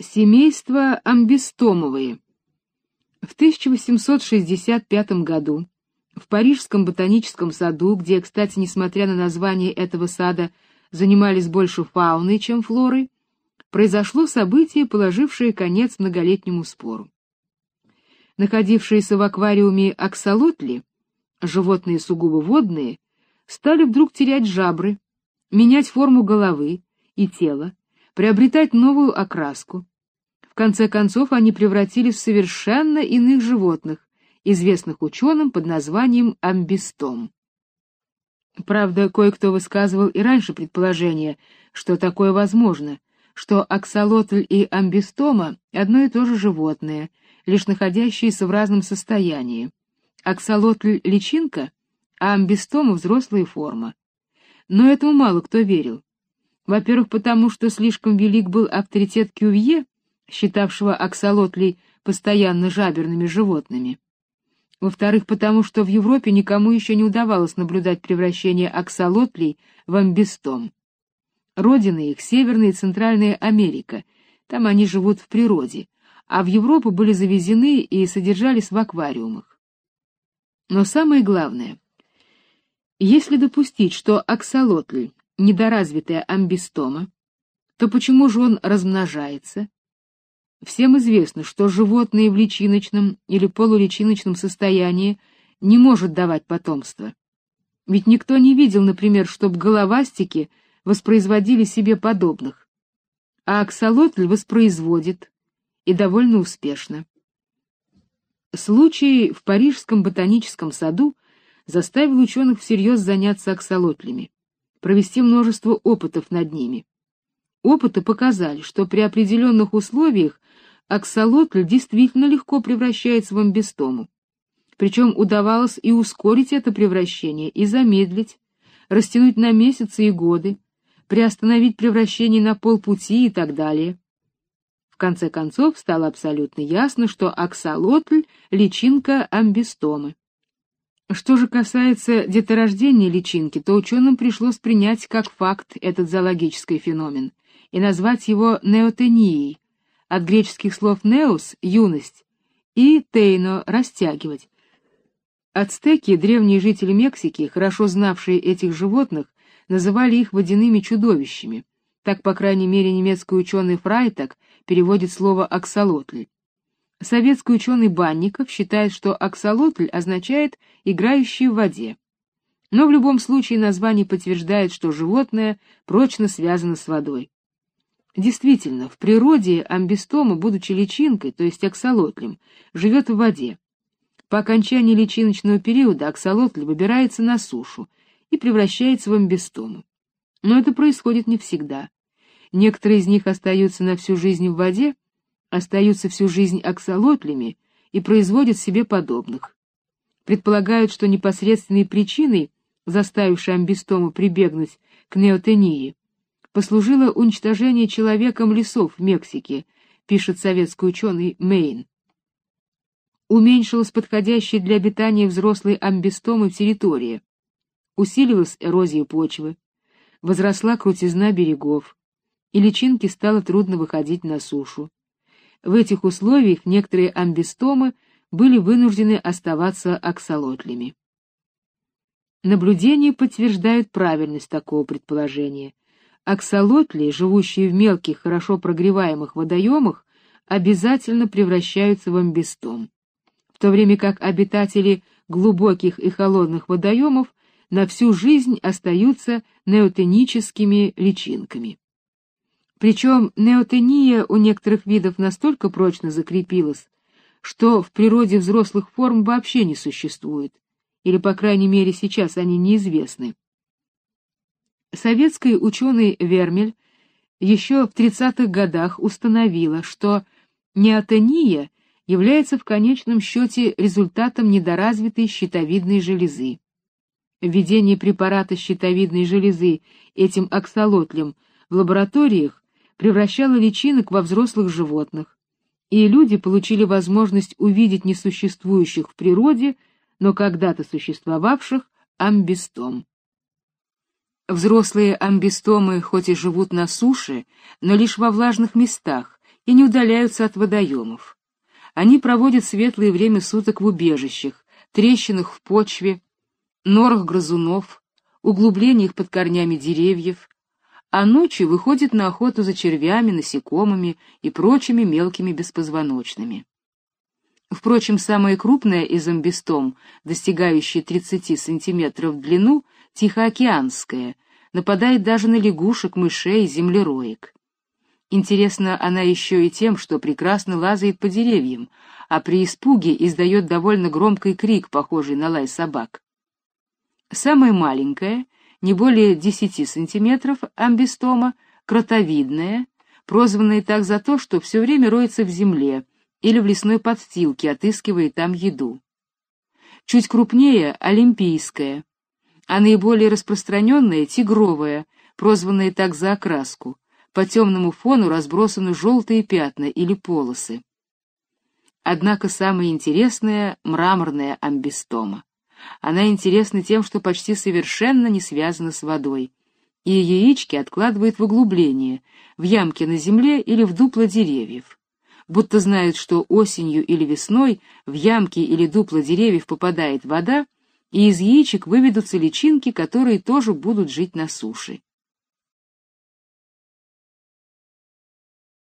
Семейство амбистомовые. В 1865 году в Парижском ботаническом саду, где, кстати, несмотря на название этого сада, занимались больше фауной, чем флорой, произошло событие, положившее конец многолетнему спору. Находившиеся в аквариуме аксолотли, животные сугубо водные, стали вдруг терять жабры, менять форму головы и тела, приобретать новую окраску. Конце концов они превратились в совершенно иных животных, известных ученым под названием амбистом. Правда, кое-кто высказывал и раньше предположение, что такое возможно, что аксолотль и амбистома — одно и то же животное, лишь находящиеся в разном состоянии. Аксолотль — личинка, а амбистома — взрослая форма. Но этому мало кто верил. Во-первых, потому что слишком велик был авторитет Кювье, считавшего аксолотлей постоянно жаберными животными. Во-вторых, потому что в Европе никому еще не удавалось наблюдать превращение аксолотлей в амбистом. Родина их — Северная и Центральная Америка, там они живут в природе, а в Европу были завезены и содержались в аквариумах. Но самое главное, если допустить, что аксолотль недоразвитая амбистома, то почему же он размножается? Всем известно, что животное в личиночном или полуличиночном состоянии не может давать потомство. Ведь никто не видел, например, чтобы головастики воспроизводили себе подобных. А аксолотль воспроизводит, и довольно успешно. Случай в Парижском ботаническом саду заставил ученых всерьез заняться аксолотлями провести множество опытов над ними. Опыты показали, что при определенных условиях аксолотль действительно легко превращается в амбистому. Причем удавалось и ускорить это превращение, и замедлить, растянуть на месяцы и годы, приостановить превращение на полпути и так далее. В конце концов стало абсолютно ясно, что аксолотль — личинка амбистомы. Что же касается деторождения личинки, то ученым пришлось принять как факт этот зоологический феномен и назвать его неотенией, от греческих слов «неос» — юность, и «тейно» — растягивать. Ацтеки, древние жители Мексики, хорошо знавшие этих животных, называли их водяными чудовищами. Так, по крайней мере, немецкий ученый Фрайтак переводит слово «аксолотль». Советский ученый Банников считает, что аксолотль означает «играющий в воде». Но в любом случае название подтверждает, что животное прочно связано с водой. Действительно, в природе амбистома, будучи личинкой, то есть аксолотлем, живет в воде. По окончании личиночного периода аксолотль выбирается на сушу и превращается в амбистому. Но это происходит не всегда. Некоторые из них остаются на всю жизнь в воде, остаются всю жизнь аксолотлями и производят себе подобных. Предполагают, что непосредственной причиной, заставившей амбистому прибегнуть к неотении, послужило уничтожение человеком лесов в Мексике, пишет советский ученый Мейн. Уменьшилась подходящая для обитания взрослой амбистомы территория, усилилась эрозия почвы, возросла крутизна берегов, и личинке стало трудно выходить на сушу. В этих условиях некоторые амбистомы были вынуждены оставаться аксолотлями. Наблюдения подтверждают правильность такого предположения. Аксолотли, живущие в мелких, хорошо прогреваемых водоемах, обязательно превращаются в амбистом, в то время как обитатели глубоких и холодных водоемов на всю жизнь остаются неотеническими личинками. Причем неотения у некоторых видов настолько прочно закрепилась, что в природе взрослых форм вообще не существует, или, по крайней мере, сейчас они неизвестны. Советский ученый Вермель еще в 30-х годах установила, что неотения является в конечном счете результатом недоразвитой щитовидной железы. Введение препарата щитовидной железы этим аксолотлем в лабораториях превращала личинок во взрослых животных, и люди получили возможность увидеть несуществующих в природе, но когда-то существовавших, амбистом. Взрослые амбистомы хоть и живут на суше, но лишь во влажных местах и не удаляются от водоемов. Они проводят светлое время суток в убежищах, трещинах в почве, норах грызунов, углублениях под корнями деревьев, а ночью выходят на охоту за червями, насекомыми и прочими мелкими беспозвоночными. Впрочем, самая крупная из амбистом, достигающая 30 сантиметров в длину, тихоокеанская, нападает даже на лягушек, мышей, землероек. Интересна она еще и тем, что прекрасно лазает по деревьям, а при испуге издает довольно громкий крик, похожий на лай собак. Самая маленькая, не более 10 сантиметров, амбистома, кротовидная, прозванная так за то, что все время роется в земле или в лесной подстилке, отыскивая там еду. Чуть крупнее — олимпийская, а наиболее распространенная — тигровая, прозванная так за окраску, по темному фону разбросаны желтые пятна или полосы. Однако самое интересное — мраморная амбистома. Она интересна тем, что почти совершенно не связана с водой, и яички откладывает в углубление, в ямки на земле или в дупла деревьев. Будто знают, что осенью или весной в ямки или дупла деревьев попадает вода, и из яичек выведутся личинки, которые тоже будут жить на суше.